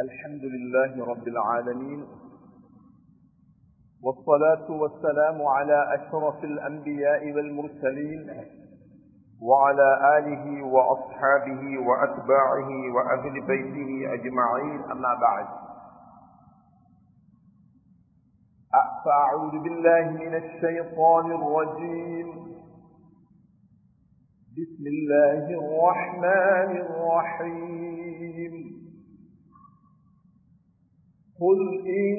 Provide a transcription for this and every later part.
الحمد لله رب العالمين والصلاة والسلام على أشرف الأنبياء والمرسلين وعلى آله وأصحابه وأتباعه وأهل بيته أجمعين أما بعد. فأعوذ بالله من الشيطان الرجيم. بسم الله الرحمن الرحيم. قل إن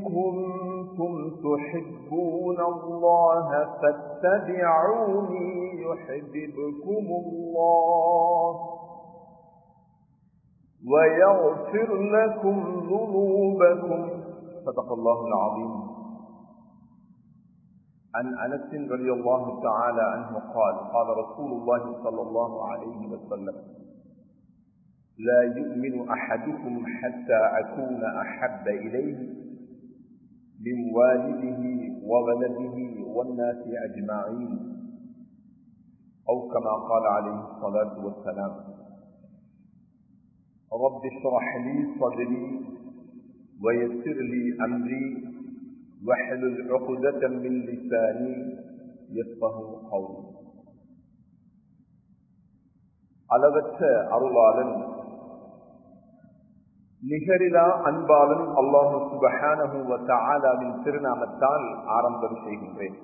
كنتم تحبون الله فاتبعوني يحببكم الله ويغفر لكم ذنوبكم صدق الله العظيم. عن أنس رضي الله تعالى عنه قال قال رسول الله صلى الله عليه وسلم لا يؤمن احدكم حتى اكون احب اليه من والده وولده والناس اجمعين او كما قال عليه الصلاه والسلام رب اشرح لي صدري ويسر لي امري واحلل عقدة من لساني يفقه قولي அளவற்ற அருளாளன் நிகரிலா அன்பாலும் அல்லாஹு சுபஹானஹு திருநாமத்தால் ஆரம்பம் செய்கின்றேன்.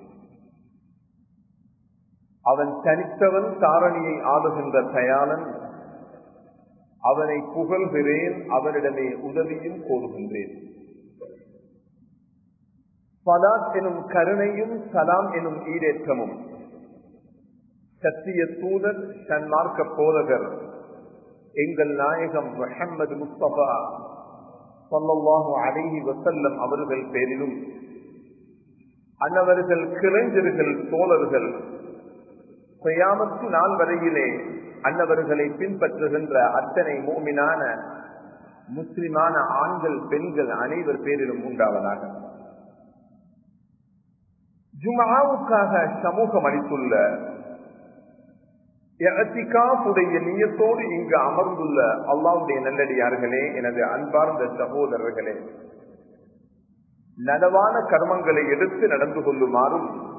அவன் தனித்தவன் தாரணியை ஆளுகின்ற தயாளன் அவனை புகழ்கிறேன் அவனிடமே உதவியும் கோருகின்றேன். பலாத் எனும் கருணையும் சலாம் எனும் ஈடேற்றமும் சத்திய தூதர் சன்மார்க்க போதகர் எங்கள் நாயகம் முஹம்மது முஸ்தபா சொல்லல்லாஹு அழகி வசல்லம் அவர்கள் பேரிலும். அன்னவர்கள் கிளைஞர்கள் தோழர்கள் சுயாமத்து நாள் வரையிலே அன்னவர்களை பின்பற்றுகின்ற அத்தனை மூமினான முஸ்லிமான ஆண்கள் பெண்கள் அனைவர் பேரிலும் உண்டாவதாக. ஜுமாவுக்காக சமூகம் அளித்துள்ள உடைய நீயத்தோடு இங்கு அமர்ந்துள்ள அல்லாவுடைய நல்லடியார்களே எனது அன்பார்ந்த சகோதரர்களே நனவான கர்மங்களை எடுத்து நடந்து கொள்ளுமாறும்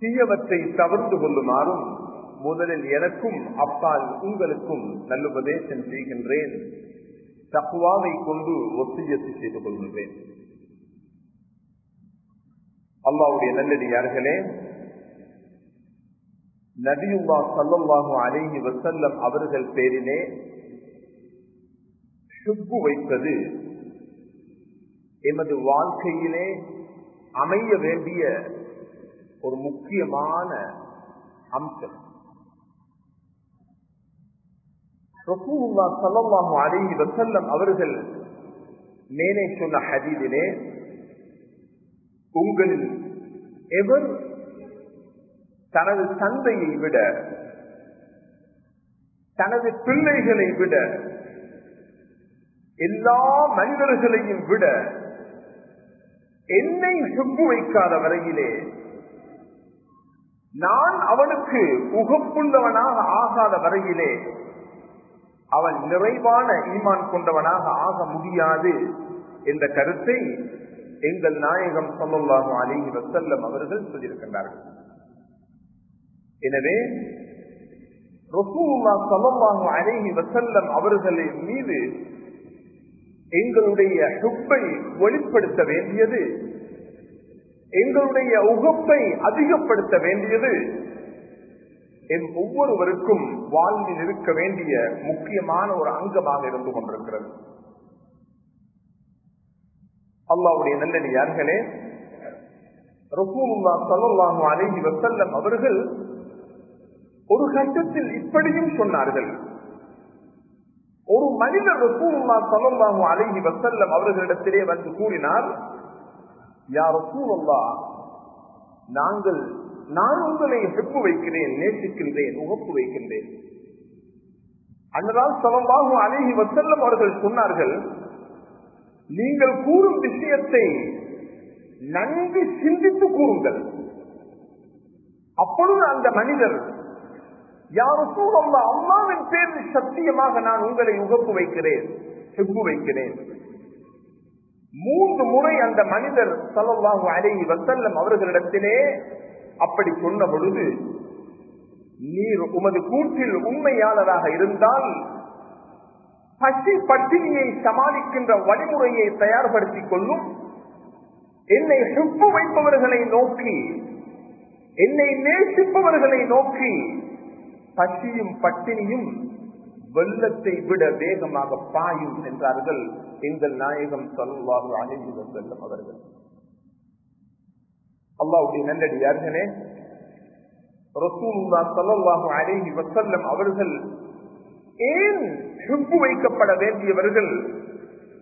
தீயவற்றை தவிர்த்து கொள்ளுமாறும் முதலில் எனக்கும் அப்பால் உங்களுக்கும் நல்லுபதேசம் செய்கின்றேன். தக்குவாவை கொண்டு ஒத்தியத்து செய்து கொள்கின்றேன். அல்லாவுடைய நல்லடியார்களே நபியுல்லா சல்லாஹு அலேஹி வசல்லம் அவர்கள் பேரிலே சுப்பு வைப்பது எமது வாழ்க்கையிலே அமைய வேண்டிய ஒரு முக்கியமான அம்சம். ரசூல்லா சல்லாஹு அலேஹி வசல்லம் அவர்கள் மேலே சொன்ன ஹதீதிலே உங்களில் எவர் தனது தந்தையை விட தனது பிள்ளைகளை விட எல்லா மனிதர்களையும் விட என்னை சுப்பு வைக்காத வரையிலே நான் அவனுக்கு உகப்புள்ளவனாக ஆகாத வரையிலே அவன் நிறைவான ஈமான் கொண்டவனாக ஆக முடியாது என்ற கருத்தை எங்கள் நாயகம் சொல்லல்லாஹு அலிஹி வசல்லம் அவர்கள் சொல்லியிருக்கின்றார்கள். எனவே ரசூல்லா சல்லாஹு அலிஹி வசல்லம் அவர்களின் மீது எங்களுடைய சுப்பை வெளிப்படுத்த வேண்டியது எங்களுடைய உகப்பை அதிகப்படுத்த வேண்டியது என் ஒவ்வொருவருக்கும் வாழ்வில் இருக்க வேண்டிய முக்கியமான ஒரு அங்கமாக இருந்து கொண்டிருக்கிறது. அல்லாவுடைய நல்லடியார்களே ரசூலுல்லா சல்லாஹு அலஹி வசல்லம் அவர்கள் ஒரு கட்டத்தில் இப்படியும் சொன்னார்கள். ஒரு மனிதர் ரசூலுல்லா சல்லாஹு அலைஹி வசல்லம் அவர்களிடத்திலே வந்து கூறினார் யார் ரசூலுல்லா நாங்கள் நான் உங்களை ஹெப்பு வைக்கிறேன் நேசிக்கின்றேன் உகப்பு வைக்கின்றேன். அன்னதால் சலம்பாகு அழகி வசல்லம் அவர்கள் சொன்னார்கள் நீங்கள் கூறும் விஷயத்தை நன்கு சிந்தித்து கூறுங்கள். அப்பொழுது அந்த மனிதர் யாருக்கும் அல்லா அம்மாவின் பேரில் சத்தியமாக நான் உங்களை உகப்பு வைக்கிறேன் செப்பு வைக்கிறேன். மூன்று முறை அந்த மனிதர் செலவாகும் அலைஹி வசல்லம் அவர்களிடத்திலே அப்படி சொன்ன பொழுது நீர் உமது கூற்றில் உண்மையாளராக இருந்தால் பசி பட்டினியை சமாளிக்கின்ற வழிமுறையை தயார்படுத்திக் கொள்ளும். என்னை ஹிப்பு வைப்பவர்களை நோக்கி என்னை நேசிப்பவர்களை நோக்கி பசியும் பட்டினியும் வெள்ளத்தை விட வேகமாக பாயும் என்றார்கள் எங்கள் நாயகம் சொல்வாக அணிந்து செல்லும் அவர்கள். அல்லாவுடைய நல்லடியார்களே ரசூலுல்லா சல்லாஹு அலைஹி வசல்லம் அவர்கள் ஏன் ஹிப்பு வைக்கப்பட வேண்டியவர்கள்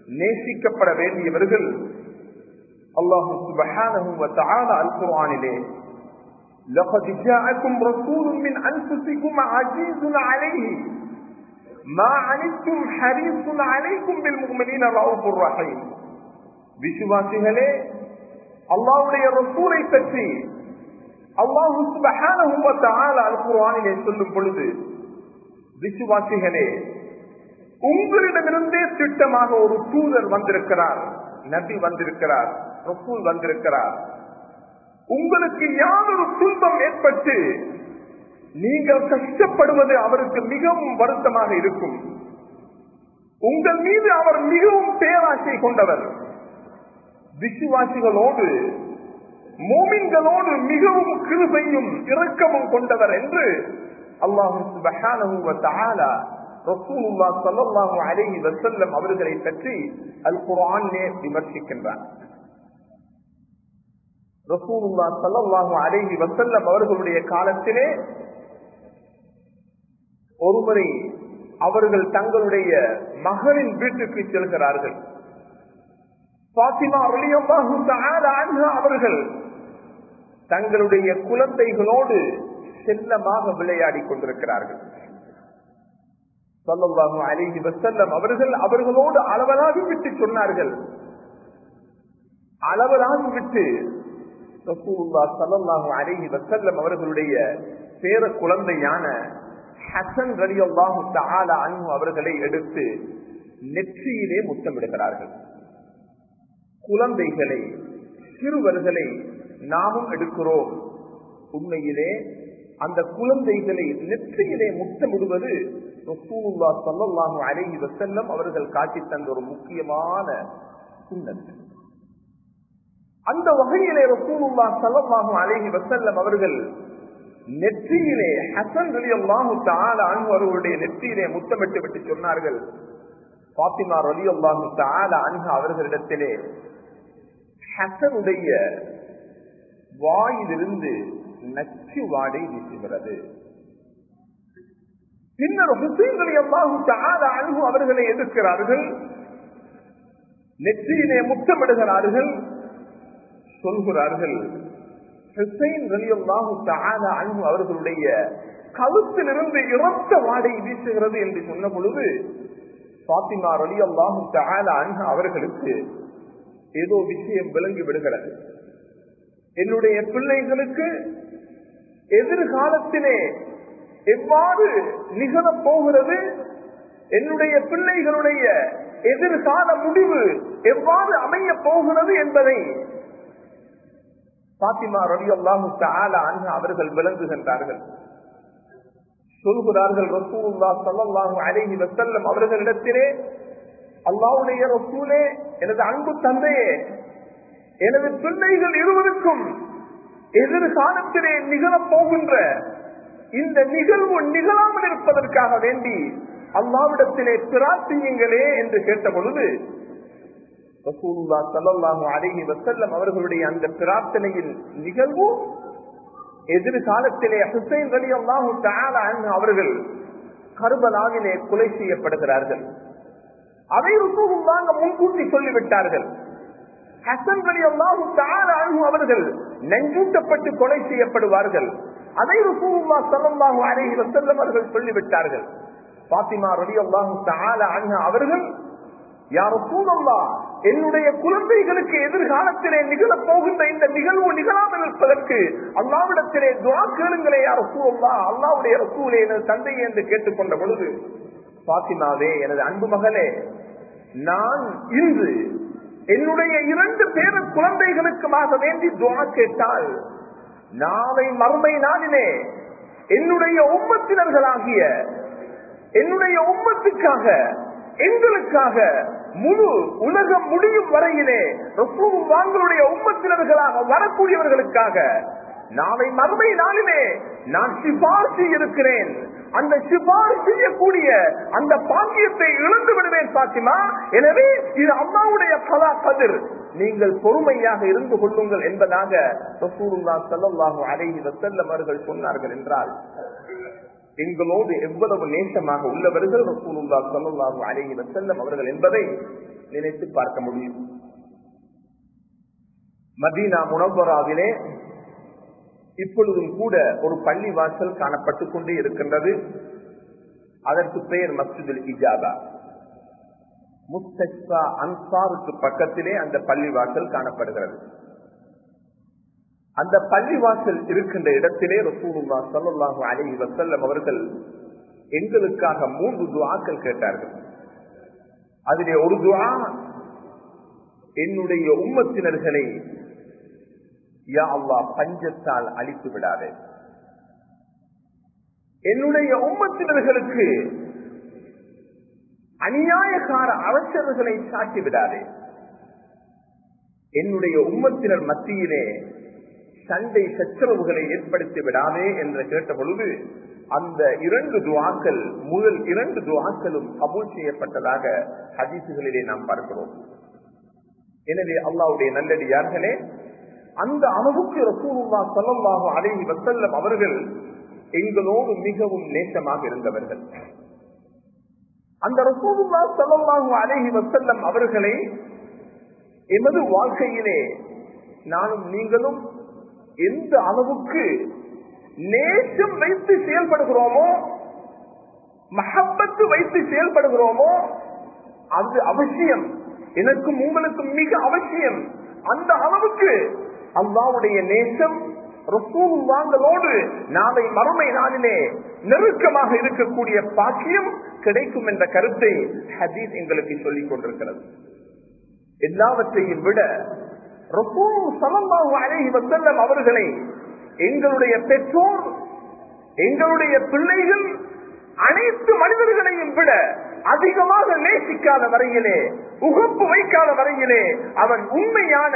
நேசிக்கப்பட வேண்டியவர்கள்? அல்லாஹு சுபஹானஹு வ தஆலா அல் குர்ஆனிலே لقد جاءكم رسول من انفسكم عزيز عليه ما عنتم حريص عليكم بالمؤمنين رؤوف رحيم விசுவாசிகளே அல்லாஹ்வுடைய ரசூலை பற்றி அல்லாஹு சுபஹானஹு வ தஆலா அல் குர்ஆனிலே சொல்லும் பொழுது விசுவாசிகளே உங்களிடமிருந்தே திட்டமாக ஒரு தூதர் வந்திருக்கிறார் நபி வந்திருக்கிறார் ரசூல் வந்திருக்கிறார் உங்களுக்கு யாரொரு துன்பம் ஏற்பட்டு நீங்கள் கஷ்டப்படுவது அவருக்கு மிகவும் வருத்தமாக இருக்கும். உங்கள் மீது அவர் மிகவும் பேராசை கொண்டவர். விசுவாசிகளோடு மோமின்களோடு மிகவும் கிருபையும் இரக்கமும் கொண்டவர் என்று அல்லாஹு அவர்களை பற்றி அல் குரான் விமர்சிக்கின்றார். ரசூலுல்லா சல்லாஹும் அலைஹி வஸல்லம் அவர்களுடைய காலத்திலே ஒருமுறை அவர்கள் தங்களுடைய மகனின் வீட்டுக்கு செல்கிறார்கள். பாத்திமா ரலியல்லாஹு அவர்கள் தங்களுடைய குழந்தைகளோடு செல்லமாக விளையாடி கொண்டிருக்கிறார்கள். சொல்லல்லாஹு அலிஹி வசல்லம் அவர்கள் அவர்களோடு அளவலாகி விட்டு சொன்னார்கள். அளவலாகி விட்டு ரசூலுல்லா சல்லல்லாஹு அலைஹி வசல்லம் அவர்களுடைய பேர குழந்தையான ஹசன் ரலி அல்லாஹு தஆலா அன்ஹு அவர்களை எடுத்து நெற்றியிலே முத்தமிடுகிறார்கள். குழந்தைகளை சிறுவர்களை நாமும் எடுக்கிறோம். உண்மையிலே அந்த குழந்தைகளை நெற்றியிலே முத்தமிடுவது ரசூலுல்லா சல்லல்லாஹு அலைஹி வஸல்லம் அவர்கள் காட்டி தந்த ஒரு முக்கியமான சுண்ணத்து. அந்த வகையிலே ரசூலுல்லா சல்லல்லாஹு அலைஹி வசல்லம் அவர்கள் நெற்றியிலே ஹசன் ரலியல்லாஹு தஆலா அன்ஹு அவர்களுடைய நெற்றியிலே முத்தமிட்டு விட்டு சொன்னார்கள். பாத்திமா ரலியல்லாஹு தஆலா அன்ஹு அவர்களிடத்திலே ஹசனுடைய வாயிலிருந்து நச்சு வாடை வீசுகிறது. பின்னர் ஹுசைன்களை அல்லாஹு தஆலா அன்ஹு அவர்களை எதிர்க்கிறார்கள். நெற்றியிலே முத்தமிடுகிறார்கள். சொல்கிறார்கள். ஹுசைன் ரலியல்லாஹு தஆலா அன்ஹு அவர்களுடைய கழுத்திலிருந்து இறந்த வாடை வீசுகிறது என்று சொன்ன பொழுது பாத்திமா ரலியல்லாஹு தஆலா அன்ஹு அவர்களுக்கு ஏதோ விஷயம் விளங்கி விடுகிறது. என்னுடைய பிள்ளைகளுக்கு எதிர்காலத்திலே எவ்வாறு நிகழப் போகிறது? என்னுடைய பிள்ளைகளுடைய எதிர்கால முடிவு எவ்வாறு அமைய போகிறது என்பதை பாத்திமா ரவி அல்லாஹு அன்ஹா அவர்கள் விளங்குகின்றார்கள். சொல்கிறார்கள் ரசூல்லா சல்லாஹு அலைஹி வசல்லம் அவர்களிடத்திலே அல்லாவுடைய ரசூலே எனது அன்பு தந்தையே எனது பிள்ளைகள் இருவருக்கும் எதிர்காலத்திலே நிகழப் போகின்ற இந்த நிகழ்வு நிகழாமல் இருப்பதற்காக வேண்டி அல்லாவிடத்திலே பிரார்த்தியுங்களே என்று கேட்ட பொழுது ரசூல்லா சல்லாஹூ வசல்லம் அவர்களுடைய அந்த பிரார்த்தனையின் நிகழ்வு எதிர்காலத்திலே ஹுசைன் அலி அவர்கள் கருபலாவிலே கொலை செய்யப்படுகிறார்கள். அதை ருசூலுல்லாங்க முன்கூட்டி சொல்லிவிட்டார்கள். ஹசன் அலி அவர்கள் நெஞ்சூட்டப்பட்டு கொலை செய்யப்படுவார்கள். அதை ருசூலுல்லா சல்லாஹு அலைஹி வசல்லம் அவர்கள் சொல்லிவிட்டார்கள். பாத்திமா ரலி அல்லாஹு அவர்கள் யார் சூழல்லா என்னுடைய குழந்தைகளுக்கு எதிர்காலத்திலே நிகழப் போகின்ற இந்த நிகழ்வு நிகழாமல் இருப்பதற்கு அல்லாவிடத்திலே துவா கேளுங்களே யார் சூழல்லா அல்லாவுடைய ரசூலே எனது தந்தையை என்று கேட்டுக்கொண்ட பொழுது பாத்திமாவே எனது அன்பு மகளே நான் இன்று என்னுடைய இரண்டு பேர குழந்தைகளுக்குமாக வேண்டி துவா கேட்டால் நாளை மறுமை நாளிலே என்னுடைய உம்மத்தினர்களாகிய என்னுடைய உம்மத்துக்காக எங்களுக்காக முழு உலகம் முடியும் வரையிலே வாங்களுடைய உம்மத்தினர்களாக வரக்கூடியவர்களுக்காக நாளை மறுமை நாளிலே நான் சிபார்சி இருக்கிறேன். அந்த சிபார் செய்யக்கூடிய அந்த பாக்கியத்தை இழந்து விடுவேன் பாத்திமா. எனவே இது அம்மாவுடைய பலா கதிர். நீங்கள் பொறுமையாக இருந்து கொள்ளுங்கள் என்பதாக அவர்கள் சொன்னார்கள் என்றால் எங்களோடு எவ்வளவு நேசமாக உள்ளவர்கள் ரசூலுல்லா ஸல்லல்லாஹு அலைஹி வஸல்லம் அவர்கள் என்பதை நினைத்து பார்க்க முடியும். மதீனா முனவராவிலே இப்பொழுதும் கூட ஒரு பள்ளி வாசல் காணப்பட்டுக் கொண்டே இருக்கின்றது. அதற்கு பெயர் மஸ்ஜிதுல் இஜாபா. முஸ்தா அன்சாருக்கு பக்கத்திலே அந்த பள்ளி வாசல் காணப்படுகிறது. அந்த பள்ளிவாசல் இருக்கின்ற இடத்திலே ரசூலுல்லா சல்லாஹு அலி வசல்லம் அவர்கள் எங்களுக்காக மூன்று துவாக்கள் கேட்டார்கள். அதிலே ஒரு துவா என்னுடைய உம்மத்தினர்களை யா அல்லா பஞ்சத்தால் அழித்து விடாதே. என்னுடைய உம்மத்தினர்களுக்கு அநியாயக்கார அவசரர்களை சாட்டி விடாதே. என்னுடைய உம்மத்தினர் மத்தியிலே சண்டை சச்சரவுகளை ஏற்படுத்தி விடாதே என்று கேட்ட பொழுது அந்த இரண்டு துவாக்கள் முதல் இரண்டு துவாக்களும் கபூல் செய்யப்பட்டதாக ஹதீசுகளிலே நாம் பார்க்கிறோம். எனவே அல்லாவுடைய நல்லடியார்களே அந்த அளவுக்கு ரசூலுல்லா சல்லல்லாஹு அலைஹி வசல்லம் அவர்கள் எங்களோடு மிகவும் நேசமாக இருந்தவர்கள். அந்த ரசூலுல்லா சல்லல்லாஹு அலைஹி வசல்லம் அவர்களை எமது வாழ்க்கையிலே நானும் நீங்களும் எந்த அளவுக்கு நேசம் வைத்து செயல்படுகிறோமோ மஹப்பத்து வைத்து செயல்படுகிறோமோ அது அவசியம். எனக்கும் உங்களுக்கும் மிக அவசியம். அந்த அளவுக்கு அல்லாவுடைய நேசம் ரசூலுல்லாங்களோடு நாளை மறுமை நாளிலே நெருக்கமாக இருக்கக்கூடிய பாக்கியம் கிடைக்கும் என்ற கருத்தை ஹதீஸ் எங்களுக்கு சொல்லிக் கொண்டிருக்கிறது. எல்லாவற்றையும் விட அவர்களை எங்களுடைய பெற்றோர் எங்களுடைய பிள்ளைகள் அனைத்து மனிதர்களையும் விட அதிகமாக நேசிக்காத வரையிலே உகப்பு வைக்காத வரையிலே அவன் உண்மையான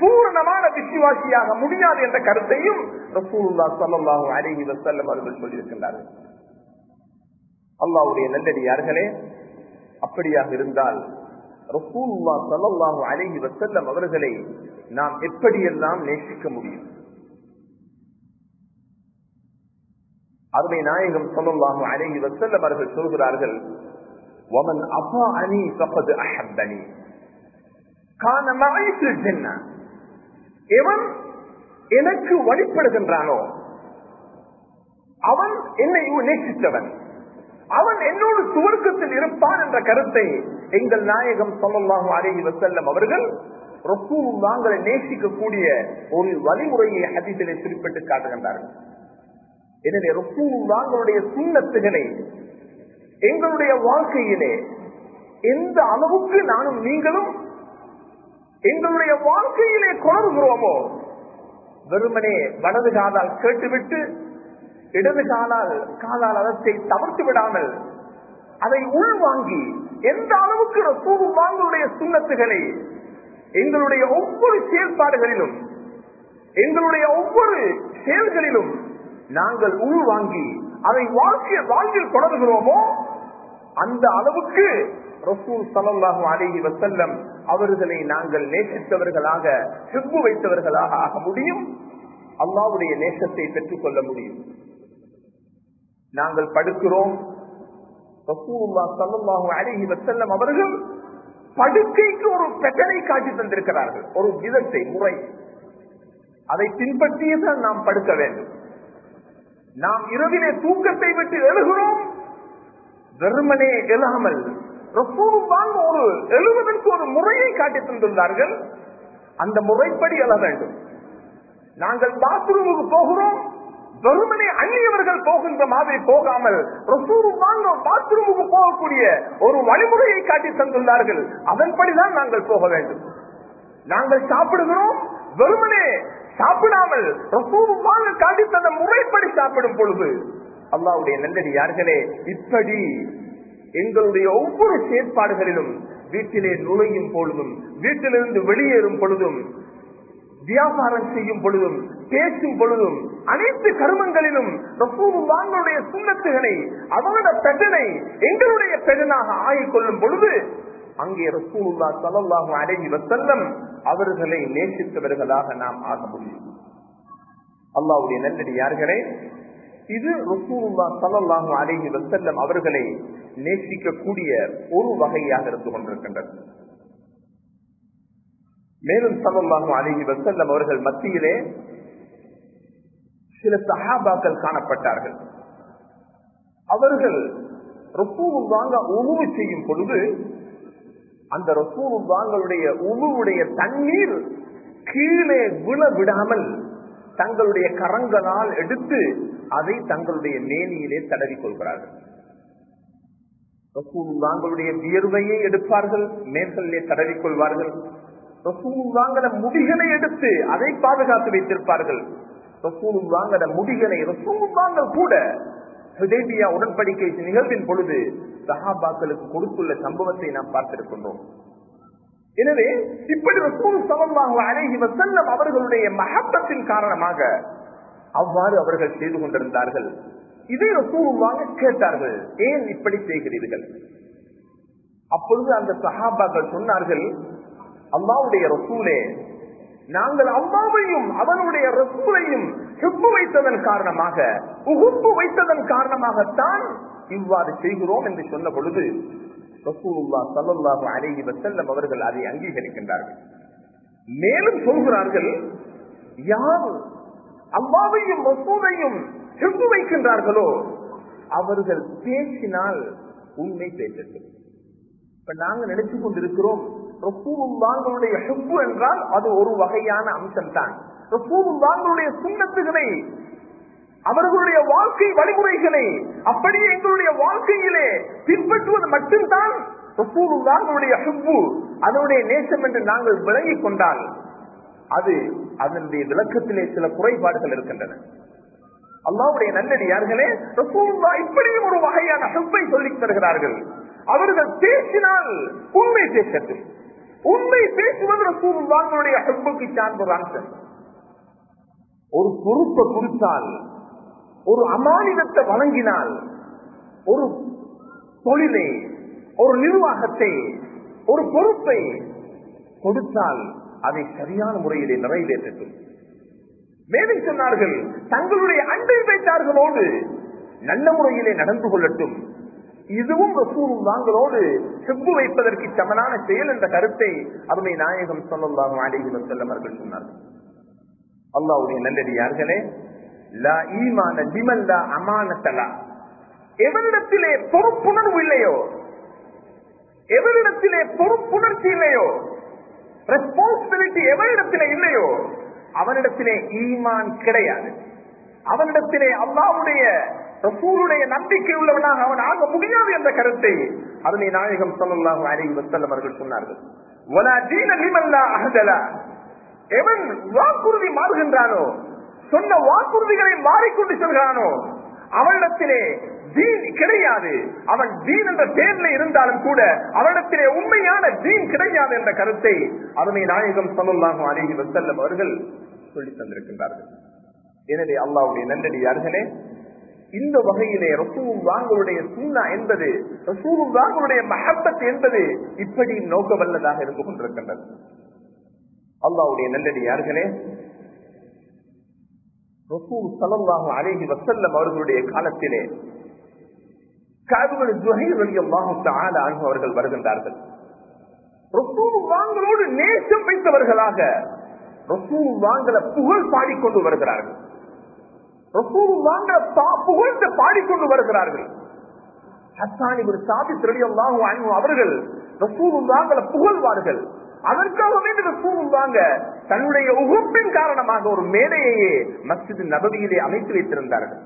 பூரணமான விசுவாசியாக முடியாது என்ற கருத்தையும் ரசூலுல்லா சல்லாஹூ அலிஹி வசல்லம் அவர்கள் சொல்லியிருக்கின்றார்கள். அல்லாவுடைய நல்லடியார்களே அப்படியாக இருந்தால் ரசூலுல்லா சல்லாஹூ அலிஹி வசல்லம் அவர்களை நாம் எப்படியெல்லாம் நேசிக்க முடியும்? அருமை நாயகம் சொல்லலாகும் அழகி வசல்லம் அவர்கள் சொல்கிறார்கள் ஒமன் அப்பா அணி கப்பது அஹப்பனி காண என்ன எவன் எனக்கு வழிபடுகின்றானோ அவன் என்னை நேசித்தவன். அவன் என்னோடு சுவர்க்கத்தில் இருப்பான் என்ற கருத்தை எங்கள் நாயகம் சொல்லலாகும் அழகி வசல்லம் அவர்கள் ரசூலுல்லாங்களை நேசிக்கக்கூடிய ஒரு வழிமுறையை ஹதீசிலே குறிப்பிட்டு காட்டுகின்றார்கள். எனவே ரசூலுல்லாங்களுடைய சுண்ணத்துகளை எங்களுடைய வாழ்க்கையிலே எந்த அளவுக்கு நானும் நீங்களும் எங்களுடைய வாழ்க்கையிலே கொணர்கிறோமோ வெறுமனே வலது காலால் கேட்டுவிட்டு இடது காலால் காலால் அதத்தை தவிர்த்து விடாமல் அதை உள்வாங்கி எந்த அளவுக்கு ரசூலுல்லாங்களுடைய சுண்ணத்துகளை எங்களுடைய ஒவ்வொரு செயல்பாடுகளிலும் எங்களுடைய ஒவ்வொரு செயல்களிலும் நாங்கள் உள்வாங்கி அதை வாழ்க்கைய வாழ்வில் தொடர்கிறோமோ அந்த அளவுக்கு ரசூல் சலல்லாஹு அலிஹி வசல்லம் அவர்களை நாங்கள் நேசித்தவர்களாக செப்பு வைத்தவர்களாக ஆக முடியும். அல்லாவுடைய நேசத்தை பெற்றுக் கொள்ள முடியும். நாங்கள் படுக்கிறோம். ரசூல்லா சல்லாஹு அலிஹி வசல்லம் அவர்கள் படுக்கைக்கு ஒரு பெட்டனை காட்டி தந்திருக்கிறார்கள். ஒரு விதத்தை முறை. அதை பின்பற்றியே தான் நாம் படுக்க வேண்டும். நாம் இரவிலே தூக்கத்தை விட்டு எழுகிறோம். வெறுமனே எழாமல் ஒரு எழுவதற்கு ஒரு முறையை காட்டி தந்துள்ளார்கள் அந்த முறைப்படி எழ வேண்டும். நாங்கள் பாத்ரூமுக்கு போகிறோம். வெறுமனே அந்நியவர்கள் போகின்ற மாதிரி போகாமல் பாத்ரூமுக்கு போகக்கூடிய ஒரு வழிமுறையை காட்டி தந்துள்ளார்கள். அதன்படிதான் நாங்கள் போக வேண்டும். நாங்கள் சாப்பிடுகிறோம். வெறுமனே சாப்பிடாமல் ரசூலுல்லாஹ் காட்டி தந்த முறைப்படி சாப்பிடும் பொழுது அல்லாவுடைய நல்லடி யார்களே இப்படி எங்களுடைய ஒவ்வொரு செயற்பாடுகளிலும் வீட்டிலே நுழையும் பொழுதும் வீட்டிலிருந்து வெளியேறும் பொழுதும் வியாபாரம் செய்யும் பொழுதும் பேசும் பொழுதும் அனைத்து கருமங்களிலும் ரசூலுல்லாஹ்வுடைய சுண்ணத்துகளை அவனோட பெண்ணனை எங்களுடைய பெருனாக ஆகிக் கொள்ளும் பொழுது அங்கே ரசூலுல்லா ஸல்லல்லாஹு அலைஹி வசல்லம் அவர்களை நேசித்தவர்களாக நாம் ஆக முடியும். அல்லாஹ்வுடைய நல்லடியார்களே இது ரசூலுல்லா சலல்லாஹு அலைஹி வசல்லம் அவர்களை நேசிக்கக்கூடிய ஒரு வகையாக இருந்து கொண்டிருக்கின்றது. மேலும் சல்லல்லாஹு அலைஹி வசல்லம் அவர்கள் மத்தியிலே சில சஹாபாக்கள் காணப்பட்டார்கள். அவர்கள் ரசூலுல்லாங்க உணவு செய்யும் பொழுது அந்த ரசூலுல்லாங்களுடைய உணவுடைய தண்ணீர் கீழே விழ விடாமல் தங்களுடைய கரங்களால் எடுத்து அதை தங்களுடைய மேனியிலே தடவி கொள்கிறார்கள். ரசூலுல்லாங்களுடைய வியர்வையை எடுப்பார்கள் மேல்களிலே தடவி கொள்வார்கள். ரசூலுல்லாங்கட முடிகளை எடுத்து அதை பாதுகாத்து வைத்திருப்பார்கள். ரசூலுல்லாங்கட முடிகளை ரசூலுல்லாங்க கூட. ஹுதேபியா உடன்படிக்கை நிகழ்வின் பொழுது சஹாபாக்களுக்கு கொடுத்துள்ள சம்பவத்தை நாம் பார்த்திருக்கின்றோம். எனவே இப்படி ரசூல் சமமாக அழகி வசல்லம் அவர்களுடைய மகத்தத்தின் காரணமாக அவ்வாறு அவர்கள் செய்து கொண்டிருந்தார்கள். இதை ரசூலுல்லாங்க கேட்டார்கள். ஏன் இப்படி செய்கிறீர்கள்? அப்பொழுது அந்த சஹாபாக்கள் சொன்னார்கள் அல்லாவுடைய ரசூலே நாங்கள் அம்மாவையும் அவனுடைய ரசூலையும் ஹிப்பு வைத்ததன் காரணமாக உகுப்பு வைத்ததன் காரணமாகத்தான் இவ்வாறு செய்கிறோம் என்று சொன்ன பொழுது ரசூலுல்லா சல்லல்லாஹு அலைஹி வஸல்லம் அவர்கள் அதை அங்கீகரிக்கின்றார்கள். மேலும் சொல்கிறார்கள் யார் அம்மாவையும் ரசூலையும் ஹிப்பு வைக்கின்றார்களோ அவர்கள் பேசினால் உண்மை பேசட்டும். இப்ப நாங்க நினைச்சு கொண்டிருக்கிறோம் ரசூலுல்லாங்களுடைய ஹிப்பு என்றால் அது ஒரு வகையான அம்சம் தான் ரசூலுல்லாங்களுடைய சுண்ணத்துகளை அவர்களுடைய வாழ்க்கை வழிமுறைகளை அப்படியே எங்களுடைய வாழ்க்கையிலே பின்பற்றுவது மட்டும்தான் ரசூலுல்லாங்களுடைய ஹிப்பு அதனுடைய நேசம் என்று நாங்கள் விளங்கிக் கொண்டால் அது அதனுடைய விளக்கத்திலே சில குறைபாடுகள் இருக்கின்றன. அல்லாவுடைய நல்லடியார்களே ரசூலுல்லா இப்படியும் ஒரு வகையான ஹிப்பை சொல்லித் தருகிறார்கள். அவர்கள் பேசினால் உண்மை பேசட்டும். உண்மை பேசுவது ரசூலுல்லாங்களுடைய ஹிப்புக்கு சார்ந்த ஒரு பொறுப்பை கொடுத்தால் ஒரு அமானிதத்தை வழங்கினால் ஒரு தொழிலை ஒரு நிர்வாகத்தை ஒரு பொறுப்பை கொடுத்தால் அதை சரியான முறையிலே நிறைவேற்றட்டும். மேலும் சொன்னார்கள் தங்களுடைய அண்டை வைத்தார்களோடு நல்ல முறையிலே நடந்து கொள்ளட்டும். இதுவும் ரசூலுல்லாங்களோடு செப்பு வைப்பதற்கு சமனான செயல் என்ற கருத்தை அருமை நாயகம் சொல்லலாம் அழகி செல்லம் அவர்கள் சொன்னார்கள். அல்லாவுடைய நல்லடியார்களே லா ஈமான லிமல்லா அமானத்தலா எவரிடத்திலே பொறுப்புணர்வு இல்லையோ எவரிடத்திலே பொறுப்புணர்ச்சி இல்லையோ ரெஸ்பான்சிபிலிட்டி எவரிடத்திலே இல்லையோ அவனிடத்திலே ஈமான் கிடையாது. அவனிடத்திலே அல்லாவுடைய ரசூருடைய நம்பிக்கை உள்ளவனாக அவன் ஆக முடியாது என்ற கருத்தை அதனை நாயகம் சொல்லலாம் அழகி வசல்லம் அவர்கள் சொன்னார்கள். எவன் வாக்குறுதி மாறுகின்றானோ சொன்ன வாக்குறுதிகளை மாறிக்கொண்டு செல்கிறானோ அவனிடத்திலே தீன் கிடையாது. அவன் தீன் என்ற பேர்ல இருந்தாலும் கூட அவனிடத்திலே உண்மையான தீன் கிடையாது என்ற கருத்தை அதனை நாயகம் சொல்லலாம் அழகி வசல்லம் அவர்கள் சொல்லி தந்திருக்கின்றார்கள். எனவே அல்லாவுடைய அருகனே இந்த வகையிலே ரசூல் வாங்களுடைய சுண்ணா என்பது ரசூவும் வாங்களுடைய மஹப்பத் என்பது இப்படி நோக்க வல்லதாக இருந்து கொண்டிருக்கின்றது. அல்லாவுடைய நல்லடியார்களே ரசூல் சலல்லாஹு அழகி வசல்லம் அவர்களுடைய காலத்திலே காதுகள் ஜுஹைர் வழி அவர்கள் வருகின்றார்கள். ரசூல் வாங்களோடு நேசம் வைத்தவர்களாக ரசூல் வாங்கல புகழ் பாடிக்கொண்டு வருகிறார்கள். புகழ்ந்து பாடிக்கொண்டு வருகிறார்கள். ஹஸ்தானி ஒரு சாபி திரளியல்லாகும் அவர்கள் ரசூல் வாங்கல புகழ்வார்கள். அதற்காக வேண்டி ரசூலுல்லாங்க தன்னுடைய உகுப்பின் காரணமாக ஒரு மேடையையே மஸ்ஜித் நபவியிலே அமைத்து வைத்திருந்தார்கள்.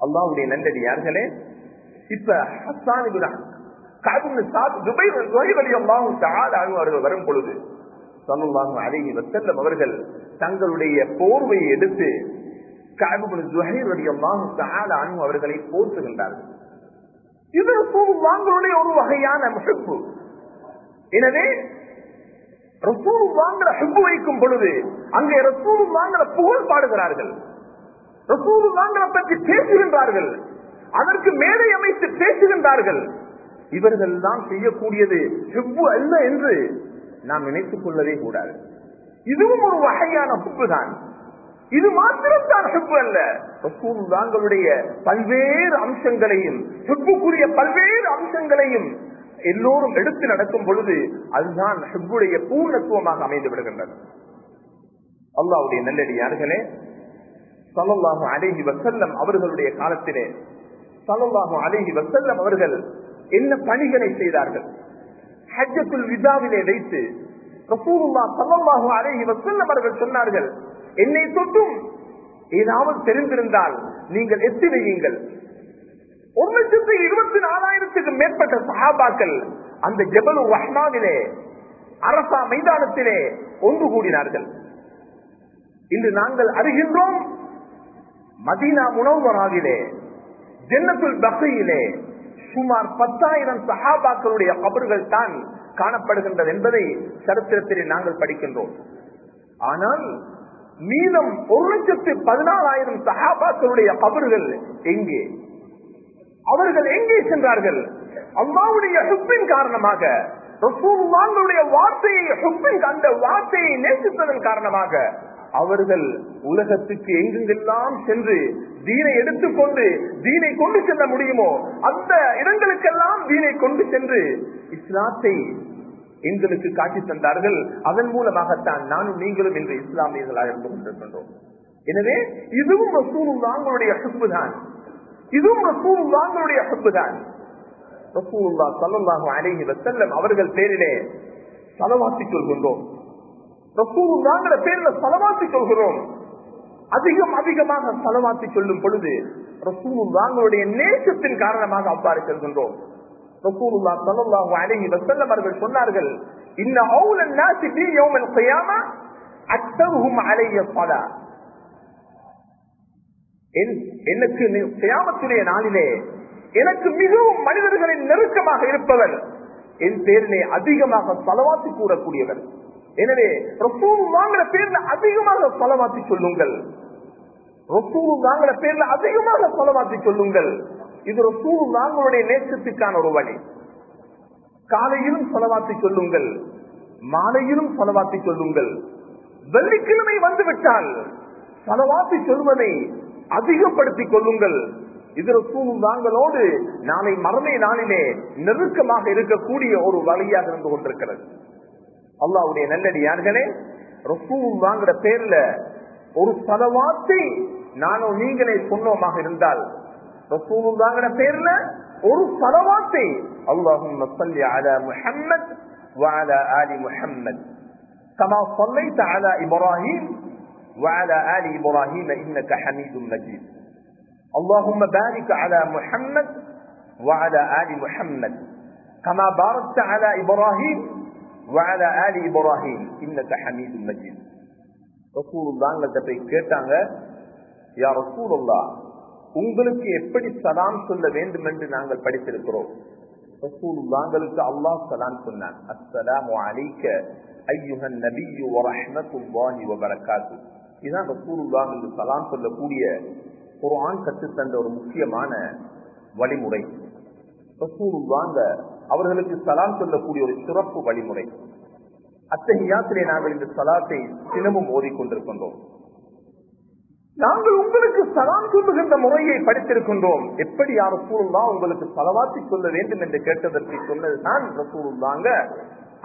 அல்லாவுடைய நல்லடியார்களே இப்ப ஹஸ்ஸான் இப்னு கஅப் இப்னு சாத் துபைர் சுஹைப் ரலியல்லாஹு தஆலா அன்ஹு அவர்கள் வரும் பொழுது ஸல்லல்லாஹு அலைஹி வஸல்லம் அவர்கள் தங்களுடைய போர்வையை எடுத்து அவர்களை போற்றுகின்றார்கள். இது ரசூலுல்லாஹ்வுடைய ஒரு வகையான முகப்பு எனவே ரசூல் வாங்குற ஹிப்பு வைக்கும் பொழுது அங்கே ரசூல் வாங்குற புகழ் பாடுகிறார்கள். ரசூல் வாங்குற பற்றி பேசுகின்றார்கள். அதற்கு மேடை அமைத்து பேசுகின்றார்கள். இவர்கள் தான் செய்யக்கூடியது ஹிப்பு அல்ல என்று நாம் நினைத்துக் கொள்ளவே கூடாது. இதுவும் ஒரு வகையான ஹிப்பு தான் இது மாத்திரம் தான் ஹிப்பு அல்ல. ரசூல் தாங்களுடைய பல்வேறு அம்சங்களையும் ஹிப்புக்குரிய பல்வேறு அம்சங்களையும் எல்லோரும் எடுத்து நடக்கும் பொழுது அதுதான் ஹிப்புடைய பூர்ணத்துவமாக அமைந்து விடுகின்றது. அல்லாவுடைய நல்லடியார்களே சல்லல்லாஹு அலைஹி வசல்லம் அவர்களுடைய காலத்திலே சல்லல்லாஹு அலைஹி வசல்லம் அவர்கள் என்ன பணிகளை செய்தார்கள்? ஹஜ்ஜத்துல் விதாவிலே வைத்து ரசூலுல்லா சல்லல்லாஹு அலைஹி வசல்லம் அவர்கள் சொன்னார்கள் என்னை தொட்டும். ஏதாவது தெரிந்திருந்தால் நீங்கள் எத்தி வையுங்கள் ஒரு லட்சத்து இருபத்தி நாலாயிரத்துக்கு மேற்பட்ட சஹாபாக்கள் அந்த ஜபலு ரஹ்மானிலே அரசா மைதானத்திலே ஒன்று கூடினார்கள். இன்று நாங்கள் அறிகின்றோம் மதீனா முனவராவிலே ஜென்னத்துல் பக்கையிலே சுமார் பத்தாயிரம் சஹாபாக்களுடைய கபர்கள் தான் காணப்படுகின்றது என்பதை சரித்திரத்திலே நாங்கள் படிக்கின்றோம். ஆனால் மீதம் ஒரு லட்சத்து பதினாலாயிரம் சகாபாக்களுடைய கபர்கள் எங்கே? அவர்கள் எங்கே சென்றார்கள்? அம்மாவுடைய ஹுப்பின் காரணமாக ரசூலுல்லாஹ்வுடைய வார்த்தையை ஹுப்பின் அந்த வார்த்தையை நேசித்ததன் காரணமாக அவர்கள் உலகத்துக்கு எங்கெங்கெல்லாம் சென்று தீனை எடுத்துக்கொண்டு தீனை கொண்டு செல்ல முடியுமோ அந்த இடங்களுக்கெல்லாம் தீனை கொண்டு சென்று இஸ்லாத்தை எங்களுக்கு காட்டி தந்தார்கள். அதன் மூலமாகத்தான் நானும் நீங்களும் இன்று இஸ்லாமியர்களாக இருந்து கொண்டிருக்கின்றோம். எனவே இதுவும் ரசூலுல்லாங்களுடைய ஹுப்பு தான் இதுவும் ரசூலுல்லாங்களுடைய ஹுப்பு தான் ரசூலுல்லா ஸல்லல்லாஹு அழகி வசல்லம் அவர்கள் பேரிலே சலவாத்தி கொள்கின்றோம் ரசூலுல்லாங்கிற பேரில் சலவாத்தி கொள்கிறோம் அதிகம் அதிகமாக சலவாத்தி கொள்ளும் பொழுது ரசூலுல்லாங்களுடைய நேசத்தின் காரணமாக அவ்வாறு செல்கின்றோம். ரசூலுல்லா ஸல்லல்லாஹு அலைஹி வஸல்லம் அவர்கள் சொன்னார்கள் இன்ன அவுலன் நாசி பி யௌமல் கியாமா அக்தருஹும் அலைய ஸலா. எனக்கு கியாமத்துடைய நாளிலே எனக்கு மிகவும் மனிதர்களின் நெருக்கமாக இருப்பவர் என் பேரிலே அதிகமாக பலவாத்தி கூறக்கூடியவர். எனவே ரசூல் பேர்ல அதிகமாக பலவாத்தி சொல்லுங்கள். ரசூல் பேர்ல அதிகமாக பலவாத்தி சொல்லுங்கள். இது ரசூல் நாங்களுடைய நேசத்துக்கான ஒரு வழி. காலையிலும் செலவாத்தி சொல்லுங்கள் மாலையிலும் செலவாத்தி சொல்லுங்கள். வெள்ளிக்கிழமை வந்துவிட்டால் செலவாத்தி சொல்வதை அதிகப்படுத்திக் கொள்ளுங்கள். இதர ரசூலும் தாங்களோடு நாளை மறுமை நாளிலே நெருக்கமாக இருக்கக்கூடிய ஒரு வழியாக இருந்து கொண்டிருக்கிறது. அல்லாவுடைய நல்லடியார்களே ரசூலும் வாங்குற பேர்ல ஒரு பலவாத்தை நானும் நீங்களே சொன்னோமாக இருந்தால் ரசூலும் வாங்குற பேர்ல ஒரு பலவாத்தை அல்லாஹும் على محمد وعلى آل محمد كما صليت على إبراهيم وعلى آل إبراهيم إنك حميد مجيد اللهم بارك على محمد وعلى آل محمد كما باركت على إبراهيم وعلى آل إبراهيم إنك حميد مجيد رسول الله போய் கேட்டாங்க யா ரசூல் உங்களுக்கு எப்படி சலாம் சொல்ல வேண்டும் என்று நாங்கள் படித்திருக்கிறோம். ரசூலுல்லாங்களுக்கு அல்லாஹ் சலாம் சொன்னான் அஸ்ஸலாமு அலைக்க ஐயுஹன் நபியு வரஹ்மத்துல்லாஹி வபரகாத்து இதுதான் ரசூலுல்லாஹ்க்கு சலாம் சொல்லக்கூடிய குர்ஆன் கற்றுத்தந்த ஒரு முக்கியமான வழிமுறை. ரசூலுல்லாங்க அவர்களுக்கு சலாம் சொல்லக்கூடிய ஒரு சிறப்பு வழிமுறை. அத்தகையாத்திலே நாங்கள் இந்த சலாத்தை தினமும் ஓதிக்கொண்டிருக்கின்றோம். நாங்கள் உங்களுக்கு சலாம் சொல்லுகின்ற முறையை படித்திருக்கின்றோம் எப்படி யார் ரசூலுல்லா உங்களுக்கு சலவாத்தி சொல்ல வேண்டும் என்று கேட்டதற்கு சொன்னதுதான் ரசூலுல்லாங்க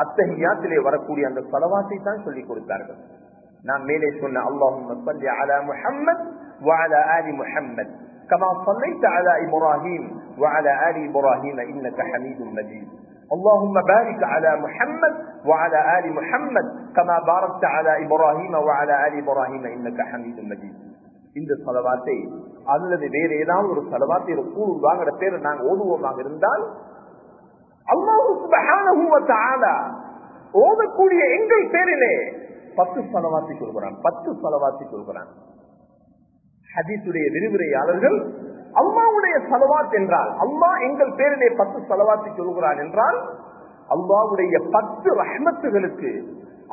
அத்தகையாத்திலே வரக்கூடிய அந்த சலவாத்தை தான் சொல்லிக் கொடுத்தார்கள் நான் மேலே சொன்ன அல்லாஹும் على محمد وعلى آل محمد كما صليت على إبراهيم وعلى آل إبراهيم إنك حميد مجيد اللهم بارك على محمد وعلى آل محمد كما باركت على إبراهيم وعلى آل إبراهيم إنك حميد مجيد இந்த செலவாத்தை. அல்லது வேற ஏதாவது ஒரு செலவாத்தை வாங்குற பேரை நாங்கள் ஓடுவோமாக இருந்தால் ஓதக்கூடிய எங்கள் பேரிலே பத்து செலவாத்தி சொல்கிறான். பத்து செலவாத்தி சொல்கிறான். ஹதீசுடைய விரிவுரையாளர்கள் அல்லாவுடைய செலவாத் என்றால் அம்மா எங்கள் பேரிலே பத்து செலவாத்தி சொல்கிறான் என்றால் அல்லாவுடைய பத்து ரஹமத்துகளுக்கு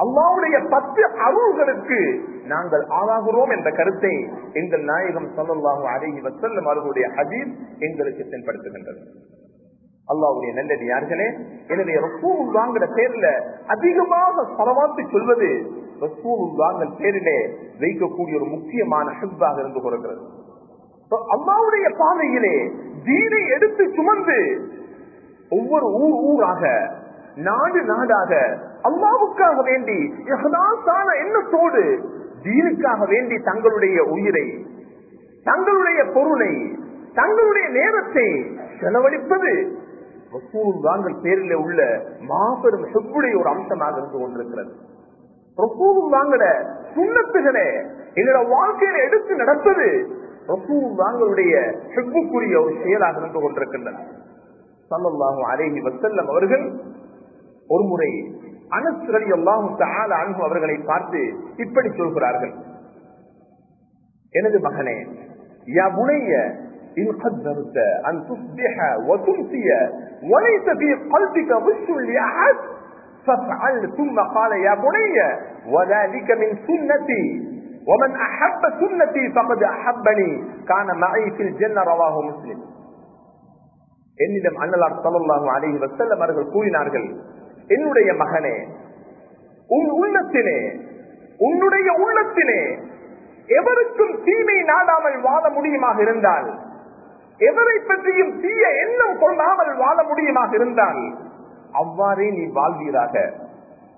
அல்லாவுடைய பத்து அருள்களுக்கு நாங்கள் ஆளாகிறோம் என்ற கருத்தை எங்கள் நாயகம் சொல்லல்லாஹு அழகி வசல்லம் அவர்களுடைய ஹதீஸ் எங்களுக்கு தென்படுத்துகின்றது. அல்லாவுடைய நல்லது யார்களே? எனவே ரசூலுல்லாங்கிற பேர்ல அதிகமாக செலவாத்து சொல்வது ரசூலுல்லாங்கள் பேரிலே வைக்கக்கூடிய ஒரு முக்கியமான ஹிப்பாக இருந்து கொள்கிறது. அல்லாவுடைய பாதையிலே தீனை எடுத்து சுமந்து ஒவ்வொரு ஊர் ஊராக நாடு நாடாக அல்லாவுக்காக வேண்டி இஹ்லாஸான எண்ணத்தோடு தீனுக்காக வேண்டி தங்களுடைய உயிரை தங்களுடைய பொருளை தங்களுடைய நேரத்தை செலவழிப்பது ரசூலுல்லாங்கள் பேரில் உள்ள மாபெரும் செவ்வுடைய ஒரு அம்சமாக இருந்து கொண்டிருக்கிறது. ரசூலுல்லாங்கிற சுண்ணத்துகளை எங்களோட வாழ்க்கையில எடுத்து நடப்பது ரசூலுல்லாங்களுடைய செவ்வுக்குரிய ஒரு செயலாக இருந்து கொண்டிருக்கின்றன. சல்லல்லாஹு அலைஹி வசல்லம் அவர்கள் ஒரு முறை அனஸ்ரலி அல்லாஹும் தால அன்பு அவர்களை பார்த்து இப்படி சொல்கிறார்கள் எனது மகனே யா புனைய إن قدرت أن تصبح وتمسي وليس في قلبك غش لأحد فافعل ثم قال يا بني وذلك من سنتي ومن أحب سنتي فقد أحبني كان معي في الجنة رواه مسلم என்னிடம் அண்ணலார் சல்லாஹு அலஹி வசல்லம் அவர்கள் கூறினார்கள் என்னுடைய மகனே உன் உள்ளத்திலே உன்னுடைய உள்ளத்திலே எவருக்கும் தீமை நாடாமல் வாழ முடியுமாக இருந்தால் எவரை பற்றியும் தீய எண்ணம் கொள்ளாமல் வாழ முடியுமாக இருந்தால் அவ்வாறே நீ வாழ்வீராக.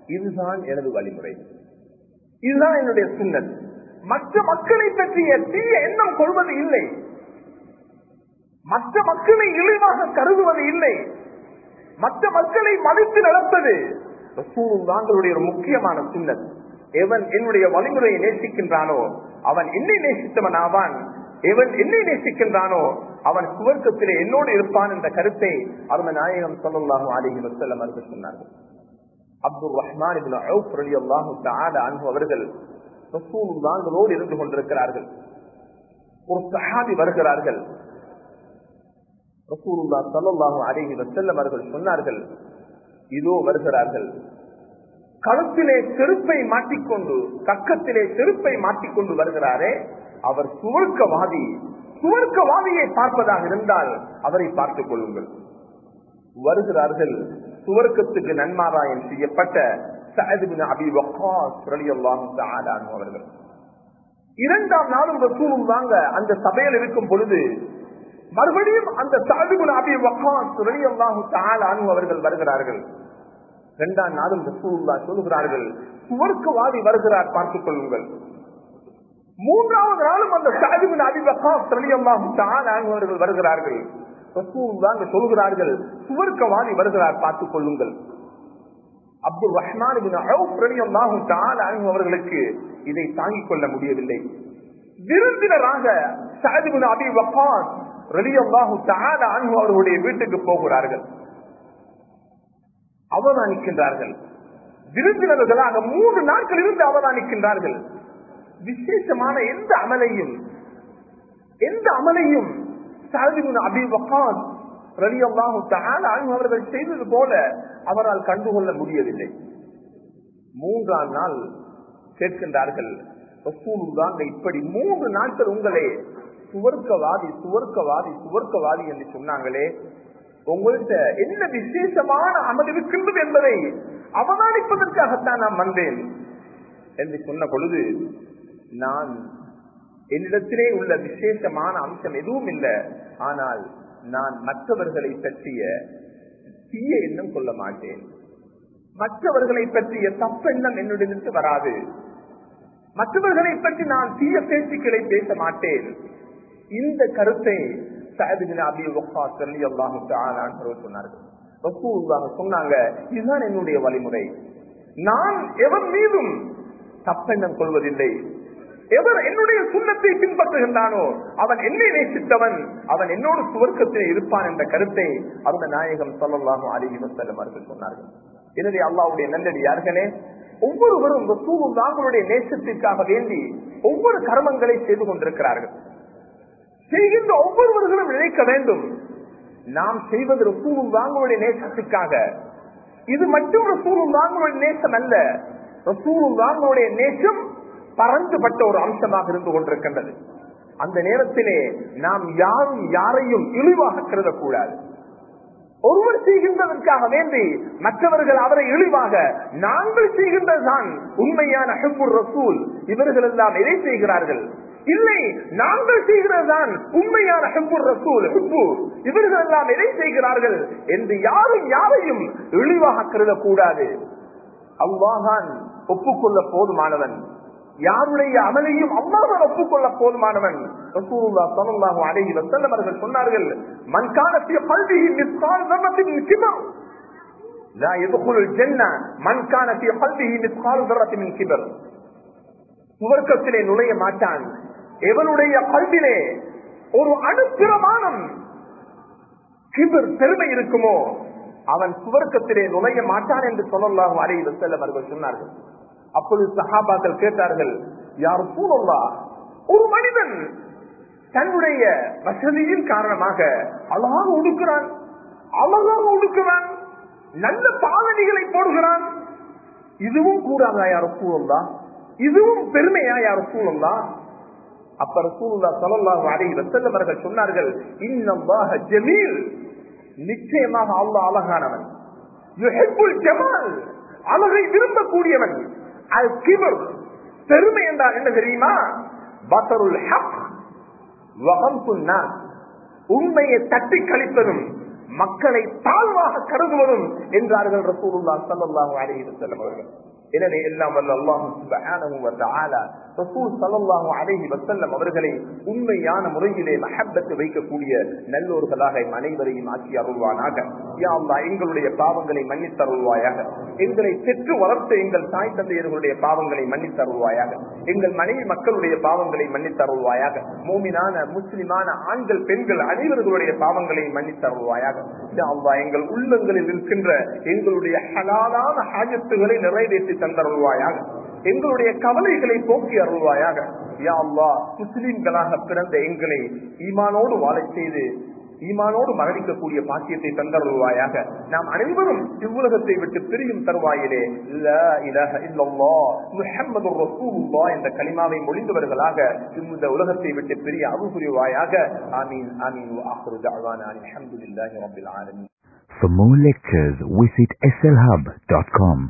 இதுதான் எனது வழிமுறை. இதுதான் என்னுடைய சின்னல் மற்ற மக்களை பற்றிய தீய எண்ணம் கொள்வது இல்லை. மற்ற மக்களை இழிவாக கருதுவது இல்லை. மற்ற மக்களை மதித்து நடப்பது. தாங்களுடைய ஒரு முக்கியமான சுண்ணத். எவன் என்னுடைய வழிமுறையை நேசிக்கின்றானோ அவன் என்னை நேசித்தவன் ஆவான் எவன் என்னை நேசிக்கின்றானோ அவன் சுவர்க்கத்திலே என்னோடு இருப்பான் என்ற கருத்தை அரும நாயகம் சொல்லலாக ஆலி செல்ல மறுத்து சொன்னார்கள். அப்துல் ரஹ்மான் அவர்கள் ரசூலுல்லாங்களோடு இருந்து கொண்டிருக்கிறார்கள். ஒரு சஹாபி வருகிறார்கள். ரசூலுல்லா சல்லாஹு அலிஹி வசல்லம் அவர்கள் சொன்னார்கள். இதோ வருகிறார்கள். கழுத்திலே செருப்பை மாட்டிக்கொண்டு கக்கத்திலே செருப்பை மாட்டிக்கொண்டு வருகிறாரே அவர் சுவர்க்கவாதி. சுவர்க்கவாதியை பார்ப்பதாக இருந்தால் அவரை பார்த்துக் கொள்ளுங்கள். வருகிறார்கள். சுவர்க்கத்துக்கு நன்மாராயம் செய்யப்பட்ட அவர்கள். இரண்டாம் நாளும் ரசூலும் வாங்க அந்த சபையில் இருக்கும் பொழுது மறுபடியும் அந்த சாதுகுன் அபி வக்காஸ் ரலியல்லாஹு தஆலா அன்ஹு அவர்கள் வருகிறார்கள். இரண்டாம் நாளும் ரசூலுல்லாஹ் சொல்லுகிறார்கள் சுவர்க்கவாதி வருகிறார் பார்த்துக் கொள்ளுங்கள். மூன்றாவது நாளும் அந்த சாதுகுன் அபி வக்காஸ் ரலியல்லாஹு தஆலா அன்ஹு அவர்கள் வருகிறார்கள். சொல்கிறார்கள் சொல்லுகிறார்கள் சுவர்க்கவாதி வருகிறார் பார்த்துக் கொள்ளுங்கள். அப்துல் ரஹ்மான் அவர்களுக்கு இதை தாங்கிக் கொள்ள முடியவில்லை. விருந்தினராக சாதுகுன் அபி வக்காஸ் ரலியல்லாஹு தஆலா அன்ஹு அவர்களுடைய வீட்டுக்கு போகிறார்கள். அவதானிக்கின்றார்கள். விருந்தினர்களாக மூன்று நாட்கள் இருந்து அவதானிக்கின்றார்கள். விசேஷமான எந்த அமலையும் எந்த அமலையும் அபி வக்காஸ் ரலியல்லாஹு தஆலா அன்ஹு அவர்கள் செய்தது போல அவரால் கண்டுகொள்ள முடியவில்லை. மூன்றாம் நாள் கேட்கின்றார்கள் இப்படி மூன்று நாட்கள் உங்களே சுவர்க்கவாதி சுவர்க்கவாதி சுவர்க்கவாதி என்று சொன்னாங்களே உங்கள்கிட்ட என்ன விசேஷமான அமல் இருக்கின்றது என்பதை அவதானிப்பதற்காகத்தான் நான் வந்தேன் என்று சொன்ன பொழுது நான் என்னிடத்திலே உள்ள விசேஷமான அம்சம் எதுவும் இல்லை ஆனால் நான் மற்றவர்களை பற்றிய தீய எண்ணம் கொள்ள மாட்டேன். மற்றவர்களை பற்றிய தப்பெண்ணம் என்னுடைய வராது. மற்றவர்களை பற்றி நான் தீய பேச்சுக்களை பேச மாட்டேன். இந்த கருத்தை சொன்னார்கள். ரசூலுல்லாஹ் சொன்னாங்க இதுதான் என்னுடைய வழிமுறை. நான் எவர் மீதும் தப்பெண்ணம் கொள்வதில்லை. எவர் என்னுடைய சுண்ணத்தை பின்பற்றுகின்றானோ அவன் என்னை நேசித்தவன் அவன் என்னோடு சுவர்க்கத்தில் இருப்பான் என்ற கருத்தை அந்த நாயகம் சொல்லலாம் அலிஹி வசல்லம் அவர்கள் சொன்னார்கள். எனவே அல்லாவுடைய நல்லடியார்களே ஒவ்வொருவரும் ரசூலுல்லாஹுடைய நேசத்திற்காக வேண்டி ஒவ்வொரு கர்மங்களை செய்து கொண்டிருக்கிறார்கள். செய்கின்ற ஒவ்வொருவர்களும் நினைக்க வேண்டும். நாம் செய்வது ரசூலுல்லாஹுடைய நேசத்துக்காக இது மட்டும் ரசூலுல்லாஹுடைய நேசம் அல்ல. ரசூலுல்லாஹுடைய நேசம் பறந்துபட்ட ஒரு அம்சமாக இருந்து கொண்டிருக்கின்றது. அந்த நேரத்திலே நாம் யாரும் யாரையும் இழிவாக கருதக்கூடாது. ஒருவர் செய்கின்றதற்காக வேண்டி மற்றவர்கள் அவரை இழிவாக நாங்கள் செய்கின்றதுதான் உண்மையான ஹெப்புர் ரசூல் இவர்கள் எல்லாம் எதை செய்கிறார்கள்? இல்லை நாங்கள் செய்கிறதுதான் உண்மையான ஹெப்புர் ரசூல் ஹெப்பு. இவர்கள் எல்லாம் எதை செய்கிறார்கள் என்று யாரும் யாரையும் இழிவாக கருதக்கூடாது. அவ்வாதான் ஒப்புக்கொள்ள போதுமானவன். யாருடைய அமலையும் அல்லாமல் ஒப்புக்கொள்ள போதுமானவன். ரசூலுல்லாஹ் ஸல்லல்லாஹு அலைஹி வஸல்லம் அவர்கள் சொன்னார்கள் மன் கான ஃபீ கல்பிஹி மிஸ்கால் தர்ரத்தின் கிபர். லா யதுகுலுல் ஜன்னah மன் கான மிஸ்கால் தர்ரத்தின் கிபர். சுவர்க்கத்திலே நுழைய மாட்டான். எவனுடைய கல்விலே ஒரு அணுப்பிரமாணம் கிபர் பெருமை இருக்குமோ? அவன் சுவர்க்கத்திலே நுழைய மாட்டான் என்று சொல்லலாம் அலைஹி செல்ல அவர்கள் சொன்னார்கள். அப்பொழுது சஹாபாக்கள் கேட்டார்கள் யார் சூழல்லா ஒரு மனிதன் தன்னுடைய வசதியின் காரணமாக அழகாக ஒடுக்கிறான் அழகாக ஒடுக்கிறான் நல்ல பாதணிகளை போடுகிறான். இதுவும் கூடாதா யார் சூழல்லா இதுவும் பெருமையா யார் சூழல்லா அப்ப ரசூலுல்லா சலல்லாஹு அலைஹி வசல்லம் அவர்கள் சொன்னார்கள் இன்னல்லாஹ ஜமீல். நிச்சயமாக அல்லாஹ் அழகானவன். ஜமால். அழகை விரும்பக்கூடியவன். அல் கிபர். பெருமை என்றால் என்ன தெரியுமா? பசருல் ஹக். வகம்புன் நாஸ். உண்மையை தட்டி கழிப்பதும் மக்களை தாழ்வாக கருதுவதும் என்றார்கள் ரசூலுல்லா சல்லாஹு அலைஹி வஸல்லம் அவர்கள். எனவே எல்லாம் வல்ல அல்லாஹ் சுப்ஹானஹு வ தஆலா ரசூல் அவர்களை உண்மையான முறையிலே மஹப்பத்து வைக்கக்கூடிய நல்லோர்களாக அனைவரையும் ஆக்கி அருள்வானாக. யா அல்லாஹ் எங்களுடைய பாவங்களை மன்னித்தருள்வாயாக. எங்களை பெற்று வளர்த்த எங்கள் தாய் தந்தையர்களுடைய பாவங்களை மன்னித்தருள்வாயாக. எங்கள் மனைவி மக்களுடைய பாவங்களை மன்னித்து அருள்வாயாக மூமினான முஸ்லிமான ஆண்கள் பெண்கள் அனைவர்களுடைய பாவங்களை மன்னித்து அருள்வாயாக யா அல்லாஹ் எங்கள் உள்ளங்களில் இருக்கின்ற எங்களுடைய ஹலாலான ஹாஜத்துகளை நிறைவேற்றி தந்தருள்வாயாக. எங்களுடைய கவலைகளை போக்கி அருள்வாயாக. யா அல்லாஹ் முஸ்லிம்களாக பிறந்த எங்களை ஈமானோடு வாழச் செய்து ஈமானோடு மரணிக்கக்கூடிய பாக்கியத்தை தந்தருள்வாயாக. நாம் அனைவரும் இவ்வுலகத்தை விட்டு பிரியும் தருவாயிலே முஹம்மது ரசூலுல்லா என்ற கலிமாவை மொழிந்தவர்களாக இந்த உலகத்தை விட்டு பிரிய அருள் புரிவாயாக ஆமீன் ஆமீன் ஆஹ்ரு தஅவானா அல்ஹம்துலில்லாஹி ரப்பில் ஆலமீன். For more lectures, visit slhub.com.